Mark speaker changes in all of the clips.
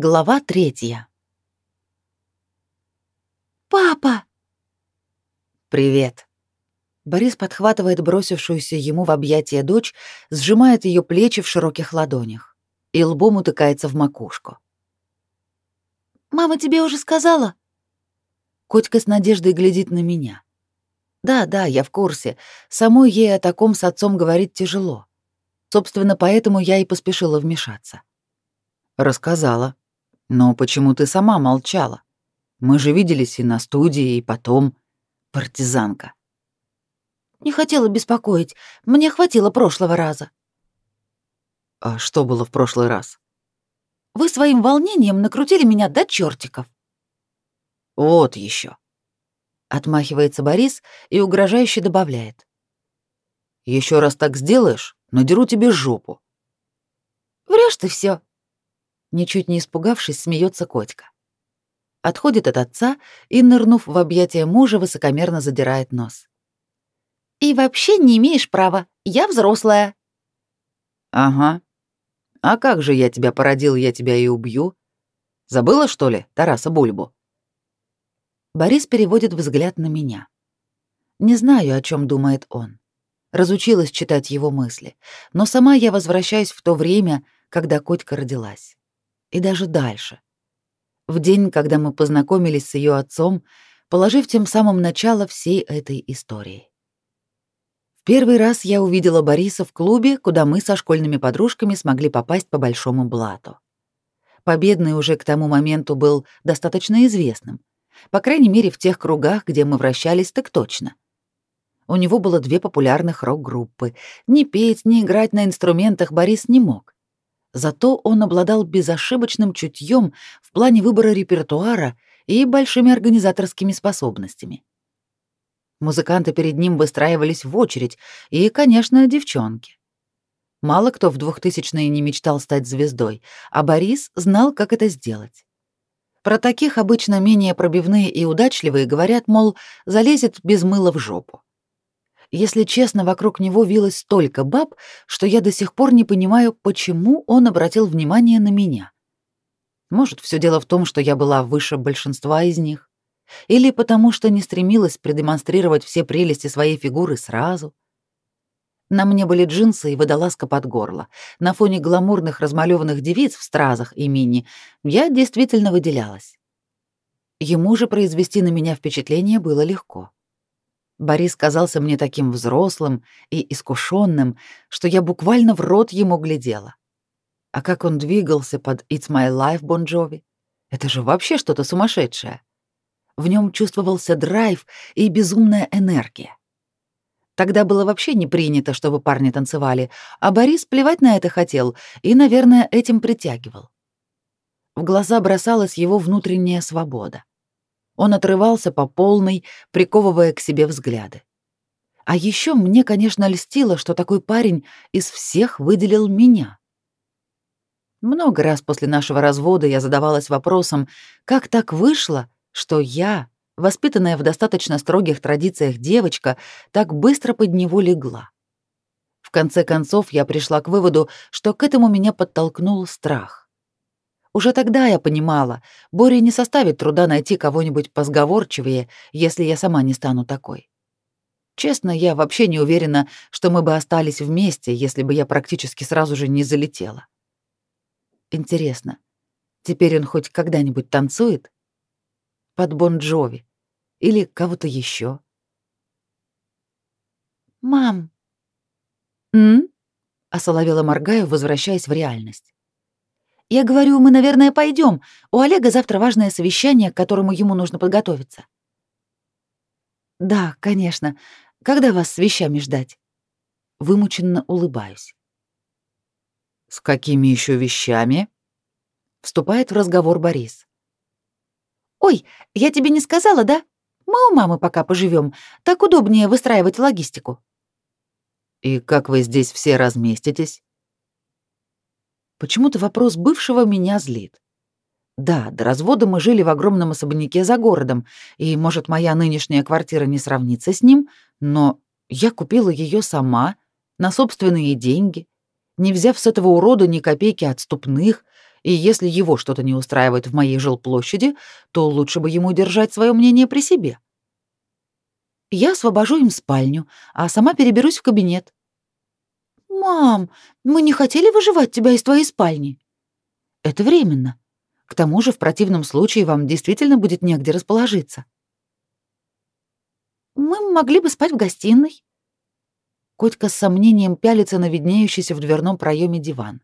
Speaker 1: Глава третья.
Speaker 2: «Папа!»
Speaker 1: «Привет». Борис подхватывает бросившуюся ему в объятия дочь, сжимает ее плечи в широких ладонях и лбом утыкается в макушку.
Speaker 2: «Мама тебе уже сказала?»
Speaker 1: Котька с надеждой глядит на меня. Да, да, я в курсе. Самой ей о таком с отцом говорить тяжело. Собственно, поэтому я и поспешила вмешаться. Рассказала. Но почему ты сама молчала? Мы же виделись и на студии, и потом. Партизанка.
Speaker 2: Не хотела беспокоить. Мне хватило прошлого раза.
Speaker 1: А что было в прошлый раз?
Speaker 2: Вы своим волнением накрутили меня до чертиков.
Speaker 1: Вот еще. Отмахивается Борис и угрожающе добавляет. Еще раз так сделаешь, надеру тебе жопу.
Speaker 2: Врешь ты все.
Speaker 1: Ничуть не испугавшись, смеется котика. Отходит от отца и, нырнув в объятия мужа, высокомерно задирает нос.
Speaker 2: «И вообще не имеешь права. Я взрослая».
Speaker 1: «Ага. А как же я тебя породил, я тебя и убью? Забыла, что ли, Тараса Бульбу?» Борис переводит взгляд на меня. Не знаю, о чем думает он. Разучилась читать его мысли, но сама я возвращаюсь в то время, когда Котька родилась и даже дальше. В день, когда мы познакомились с ее отцом, положив тем самым начало всей этой истории. В первый раз я увидела Бориса в клубе, куда мы со школьными подружками смогли попасть по большому блату. Победный уже к тому моменту был достаточно известным, по крайней мере, в тех кругах, где мы вращались, так точно. У него было две популярных рок-группы. Ни петь, ни играть на инструментах Борис не мог. Зато он обладал безошибочным чутьем в плане выбора репертуара и большими организаторскими способностями. Музыканты перед ним выстраивались в очередь, и, конечно, девчонки. Мало кто в 2000-е не мечтал стать звездой, а Борис знал, как это сделать. Про таких обычно менее пробивные и удачливые говорят, мол, залезет без мыла в жопу. Если честно, вокруг него вилось столько баб, что я до сих пор не понимаю, почему он обратил внимание на меня. Может, все дело в том, что я была выше большинства из них, или потому что не стремилась продемонстрировать все прелести своей фигуры сразу. На мне были джинсы и водолазка под горло. На фоне гламурных размалеванных девиц в стразах и мини я действительно выделялась. Ему же произвести на меня впечатление было легко. Борис казался мне таким взрослым и искушенным, что я буквально в рот ему глядела. А как он двигался под «It's my life» Бон Джови? Это же вообще что-то сумасшедшее. В нем чувствовался драйв и безумная энергия. Тогда было вообще не принято, чтобы парни танцевали, а Борис плевать на это хотел и, наверное, этим притягивал. В глаза бросалась его внутренняя свобода. Он отрывался по полной, приковывая к себе взгляды. А еще мне, конечно, льстило, что такой парень из всех выделил меня. Много раз после нашего развода я задавалась вопросом, как так вышло, что я, воспитанная в достаточно строгих традициях девочка, так быстро под него легла. В конце концов я пришла к выводу, что к этому меня подтолкнул страх. Уже тогда я понимала, Боре не составит труда найти кого-нибудь позговорчивее, если я сама не стану такой. Честно, я вообще не уверена, что мы бы остались вместе, если бы я практически сразу же не залетела. Интересно, теперь он хоть когда-нибудь танцует? Под Бон Джови? Или кого-то еще?
Speaker 2: «Мам!»
Speaker 1: «М?» — осоловела моргаю, возвращаясь в реальность.
Speaker 2: Я говорю, мы, наверное, пойдем. У Олега завтра важное совещание, к которому ему нужно подготовиться.
Speaker 1: Да, конечно. Когда вас с вещами ждать? Вымученно улыбаюсь. С какими еще вещами? Вступает в разговор Борис.
Speaker 2: Ой, я тебе не сказала, да? Мы у мамы пока поживем. Так удобнее выстраивать логистику.
Speaker 1: И как вы здесь все разместитесь? Почему-то вопрос бывшего меня злит. Да, до развода мы жили в огромном особняке за городом, и, может, моя нынешняя квартира не сравнится с ним, но я купила ее сама, на собственные деньги, не взяв с этого урода ни копейки отступных, и если его что-то не устраивает в моей жилплощади, то лучше бы ему держать свое мнение при себе. Я освобожу им спальню, а сама переберусь в кабинет.
Speaker 2: «Мам, мы не хотели выживать тебя из твоей спальни».
Speaker 1: «Это временно. К тому же в противном случае вам действительно будет негде расположиться».
Speaker 2: «Мы могли бы спать в гостиной».
Speaker 1: Котька с сомнением пялится на виднеющийся в дверном проеме диван.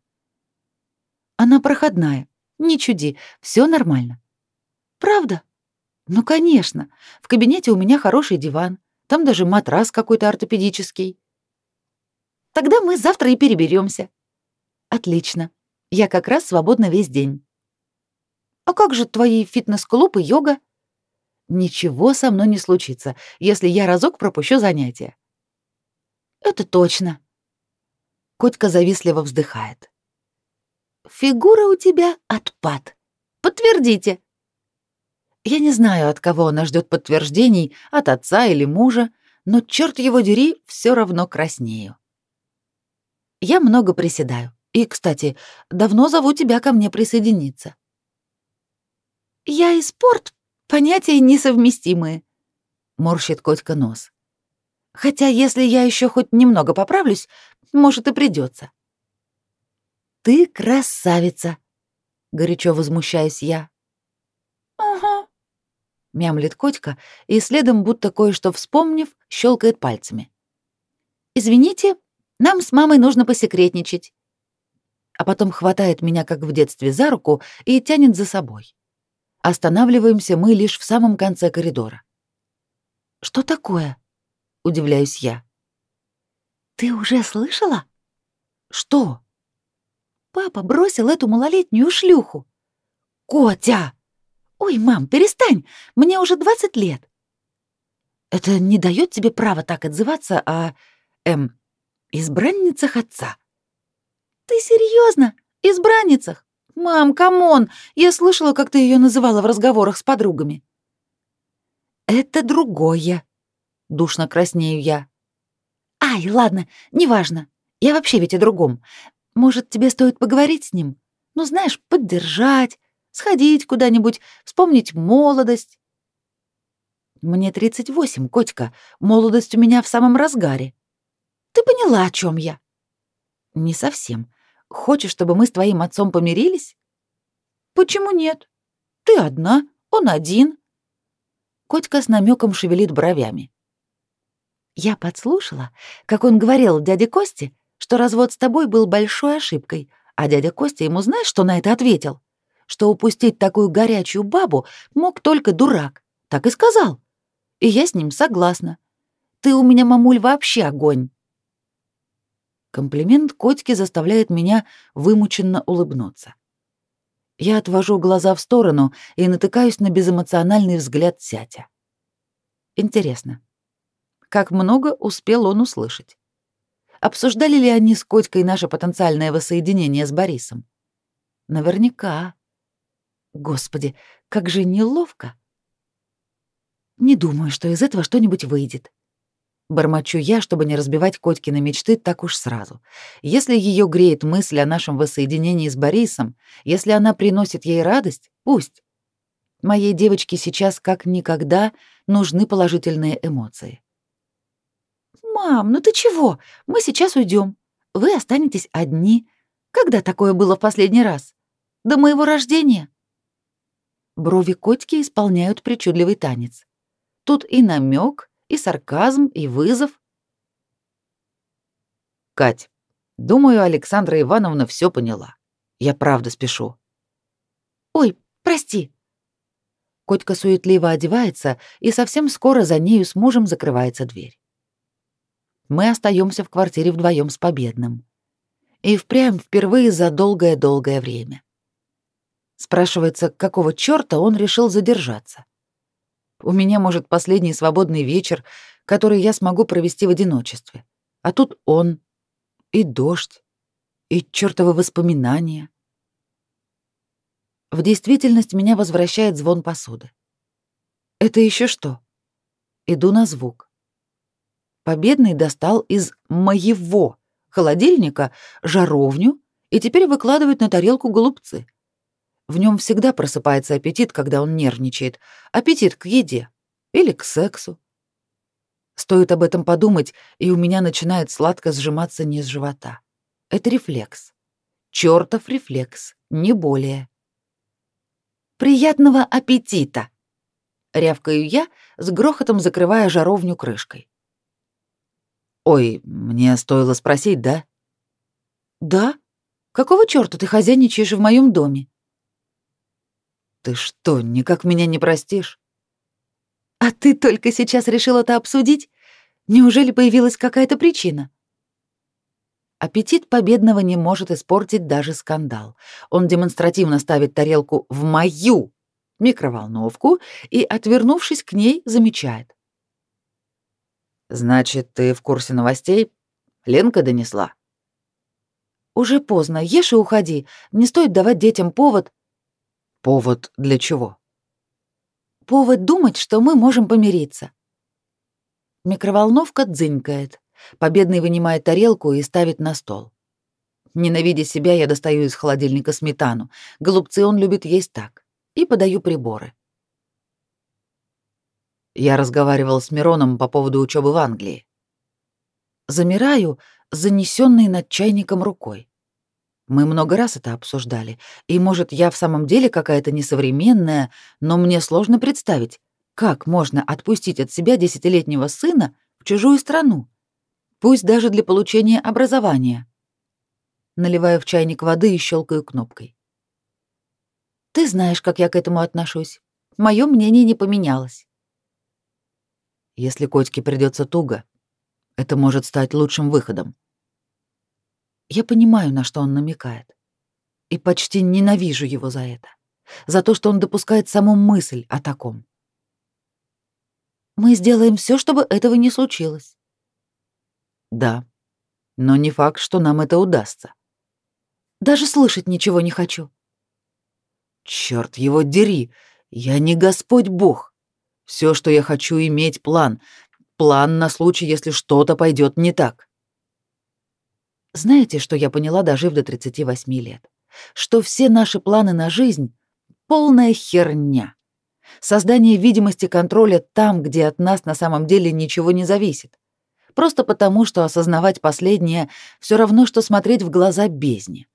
Speaker 1: Она проходная. Не чуди, все нормально.
Speaker 2: Правда?
Speaker 1: Ну, конечно. В кабинете у меня хороший диван. Там даже матрас какой-то ортопедический.
Speaker 2: Тогда мы завтра и переберемся.
Speaker 1: Отлично. Я как раз свободна весь день.
Speaker 2: А как же твои фитнес-клуб и йога?
Speaker 1: Ничего со мной не случится, если я разок пропущу занятия.
Speaker 2: Это точно.
Speaker 1: Котька завистливо вздыхает.
Speaker 2: Фигура у тебя отпад. Подтвердите.
Speaker 1: Я не знаю, от кого она ждет подтверждений, от отца или мужа, но черт его дери, все равно краснею. Я много приседаю. И, кстати, давно зову тебя ко мне присоединиться.
Speaker 2: Я и спорт — понятия несовместимые.
Speaker 1: Морщит Котька нос. Хотя, если я еще хоть немного поправлюсь, может, и придется. «Ты красавица!» — горячо возмущаюсь я.
Speaker 2: «Ага», —
Speaker 1: мямлит котика и следом, будто кое-что вспомнив, щелкает пальцами.
Speaker 2: «Извините, нам с мамой нужно посекретничать».
Speaker 1: А потом хватает меня, как в детстве, за руку и тянет за собой. Останавливаемся мы лишь в самом конце коридора.
Speaker 2: «Что такое?»
Speaker 1: — удивляюсь я.
Speaker 2: «Ты уже слышала?»
Speaker 1: «Что?»
Speaker 2: Папа бросил эту малолетнюю шлюху.
Speaker 1: Котя!
Speaker 2: Ой, мам, перестань, мне уже 20 лет.
Speaker 1: Это не дает тебе права так отзываться о, эм, избранницах отца.
Speaker 2: Ты серьезно? Избранницах? Мам, come on, я слышала, как ты ее называла в разговорах с подругами.
Speaker 1: Это другое. Душно краснею я.
Speaker 2: Ай, ладно, неважно. Я вообще ведь о другом. Может, тебе стоит поговорить с ним? Ну, знаешь, поддержать, сходить куда-нибудь, вспомнить молодость.
Speaker 1: Мне 38, котика. Молодость у меня в самом разгаре.
Speaker 2: Ты поняла, о чем я?
Speaker 1: Не совсем. Хочешь, чтобы мы с твоим отцом помирились?
Speaker 2: Почему нет? Ты одна, он один.
Speaker 1: Котька с намеком шевелит бровями.
Speaker 2: Я подслушала, как он говорил дяде Косте, что развод с тобой был большой ошибкой, а дядя Костя ему знаешь, что на это ответил? Что упустить такую горячую бабу мог только дурак. Так и сказал. И я с ним согласна. Ты у меня, мамуль, вообще огонь.
Speaker 1: Комплимент Котьки заставляет меня вымученно улыбнуться. Я отвожу глаза в сторону и натыкаюсь на безэмоциональный взгляд зятя. Интересно, как много успел он услышать? Обсуждали ли они с Котькой наше потенциальное воссоединение с Борисом? Наверняка. Господи, как же неловко. Не думаю, что из этого что-нибудь выйдет. Бормочу я, чтобы не разбивать Котькины мечты так уж сразу. Если ее греет мысль о нашем воссоединении с Борисом, если она приносит ей радость, пусть. Моей девочке сейчас как никогда нужны положительные эмоции.
Speaker 2: «Мам, ну ты чего? Мы сейчас уйдем. Вы останетесь одни. Когда такое было в последний раз? До моего рождения?»
Speaker 1: Брови котики исполняют причудливый танец. Тут и намек, и сарказм, и вызов. Кать, думаю, Александра Ивановна все поняла. Я правда спешу.
Speaker 2: Ой, прости.
Speaker 1: Котька суетливо одевается, и совсем скоро за нею с мужем закрывается дверь мы остаемся в квартире вдвоем с Победным. И впрямь впервые за долгое-долгое время. Спрашивается, какого чёрта он решил задержаться. У меня, может, последний свободный вечер, который я смогу провести в одиночестве. А тут он, и дождь, и чёртовы воспоминания. В действительность меня возвращает звон посуды. Это еще что? Иду на звук. Победный достал из моего холодильника жаровню и теперь выкладывает на тарелку голубцы. В нем всегда просыпается аппетит, когда он нервничает. Аппетит к еде или к сексу. Стоит об этом подумать, и у меня начинает сладко сжиматься низ живота. Это рефлекс. Чёртов рефлекс, не более. «Приятного аппетита!» — рявкаю я, с грохотом закрывая жаровню крышкой. «Ой, мне стоило спросить, да?» «Да? Какого чёрта ты хозяйничаешь в моем доме?» «Ты что, никак меня не простишь?» «А ты только сейчас решил это обсудить? Неужели появилась какая-то причина?» Аппетит победного не может испортить даже скандал. Он демонстративно ставит тарелку в мою микроволновку и, отвернувшись к ней, замечает. «Значит, ты в курсе новостей? Ленка донесла?» «Уже поздно. Ешь и уходи. Не стоит давать детям повод...» «Повод для чего?» «Повод думать, что мы можем помириться». Микроволновка дзынькает. Победный вынимает тарелку и ставит на стол. Ненавидя себя, я достаю из холодильника сметану. Голубцы он любит есть так. И подаю приборы. Я разговаривал с Мироном по поводу учебы в Англии. Замираю, занесенный над чайником рукой. Мы много раз это обсуждали, и, может, я в самом деле какая-то несовременная, но мне сложно представить, как можно отпустить от себя десятилетнего сына в чужую страну, пусть даже для получения образования. Наливаю в чайник воды и щелкаю кнопкой. Ты знаешь, как я к этому отношусь. Мое мнение не поменялось. Если котике придется туго, это может стать лучшим выходом. Я понимаю, на что он намекает. И почти ненавижу его за это. За то, что он допускает саму мысль о таком. Мы сделаем все, чтобы этого не случилось. Да, но не факт, что нам это удастся. Даже слышать ничего не хочу. Черт его дери, я не Господь Бог. Все, что я хочу, иметь план. План на случай, если что-то пойдет не так. Знаете, что я поняла, дожив до 38 лет? Что все наши планы на жизнь — полная херня. Создание видимости контроля там, где от нас на самом деле ничего не зависит просто потому, что осознавать последнее все равно, что смотреть в глаза бездне.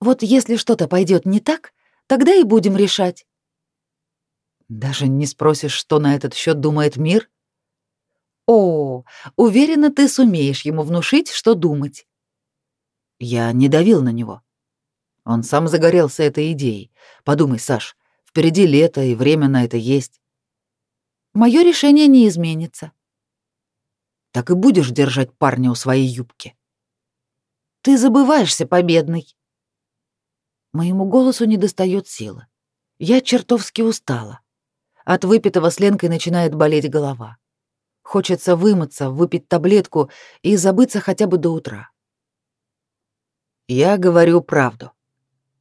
Speaker 1: Вот если что-то пойдет не так, тогда и будем решать. Даже не спросишь, что на этот счет думает мир? О, уверена, ты сумеешь ему внушить, что думать. Я не давил на него. Он сам загорелся этой идеей. Подумай, Саш, впереди лето, и время на это есть. Мое решение не изменится так и будешь держать парня у своей юбки. Ты забываешься, победный. Моему голосу не достает силы. Я чертовски устала. От выпитого с Ленкой начинает болеть голова. Хочется вымыться, выпить таблетку и забыться хотя бы до утра. Я говорю правду.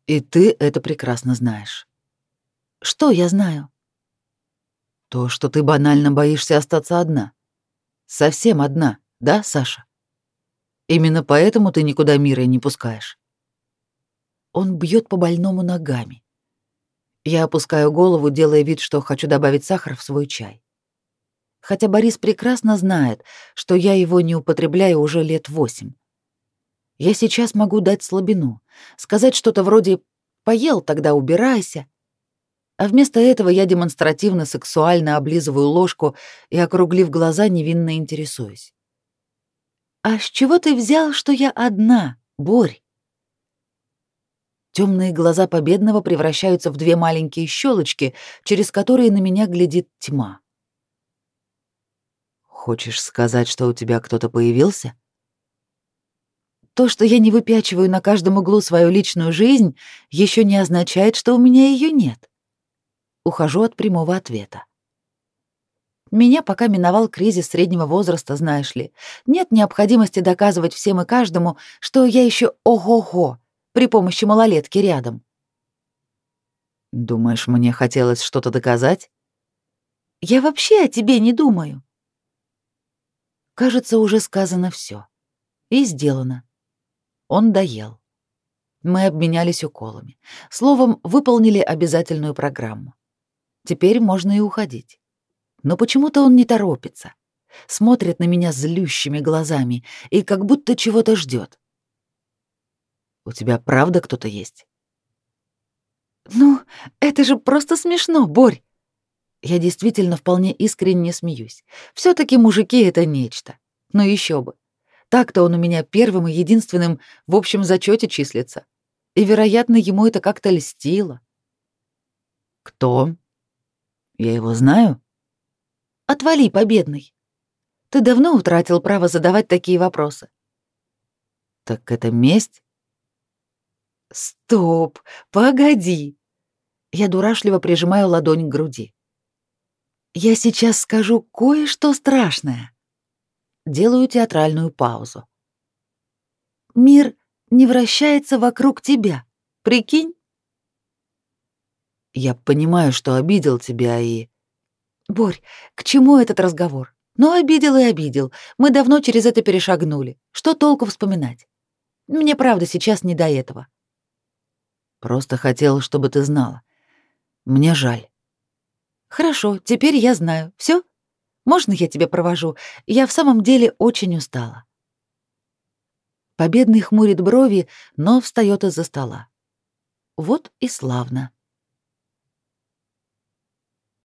Speaker 1: И ты это прекрасно знаешь. Что я знаю? То, что ты банально боишься остаться одна. Совсем одна, да, Саша? Именно поэтому ты никуда мира не пускаешь. Он бьет по больному ногами. Я опускаю голову, делая вид, что хочу добавить сахар в свой чай. Хотя Борис прекрасно знает, что я его не употребляю уже лет восемь. Я сейчас могу дать слабину, сказать что-то вроде «поел, тогда убирайся», а вместо этого я демонстративно сексуально облизываю ложку и, округлив глаза, невинно интересуюсь. «А с чего ты взял, что я одна, Борь?» Темные глаза победного превращаются в две маленькие щелочки, через которые на меня глядит тьма. «Хочешь сказать, что у тебя кто-то появился?» То, что я не выпячиваю на каждом углу свою личную жизнь, еще не означает, что у меня ее нет. Ухожу от прямого ответа. Меня пока миновал кризис среднего возраста, знаешь ли. Нет необходимости доказывать всем и каждому, что я еще ого-го при помощи малолетки рядом. Думаешь, мне хотелось что-то доказать? Я вообще о тебе не думаю. Кажется, уже сказано все И сделано. Он доел. Мы обменялись уколами. Словом, выполнили обязательную программу. Теперь можно и уходить. Но почему-то он не торопится. Смотрит на меня злющими глазами и как будто чего-то ждет. У тебя правда кто-то есть?
Speaker 2: Ну, это же просто смешно, Борь.
Speaker 1: Я действительно вполне искренне смеюсь. все таки мужики — это нечто. Но еще бы. Так-то он у меня первым и единственным в общем зачете числится. И, вероятно, ему это как-то льстило. Кто? Я его знаю?
Speaker 2: Отвали, победный. Ты давно утратил право задавать такие вопросы.
Speaker 1: Так это месть?
Speaker 2: Стоп, погоди. Я дурашливо прижимаю ладонь к груди. Я сейчас скажу кое-что страшное. Делаю театральную паузу. Мир не вращается вокруг тебя. Прикинь?
Speaker 1: Я понимаю, что обидел тебя и...
Speaker 2: Борь, к чему этот разговор? Ну, обидел и обидел. Мы давно через это перешагнули. Что толку вспоминать? Мне правда сейчас не до этого.
Speaker 1: Просто хотел, чтобы ты знала. Мне жаль.
Speaker 2: Хорошо, теперь я знаю. Все? Можно я тебя провожу? Я в самом деле очень устала. Победный хмурит брови, но встает из-за стола. Вот и славно.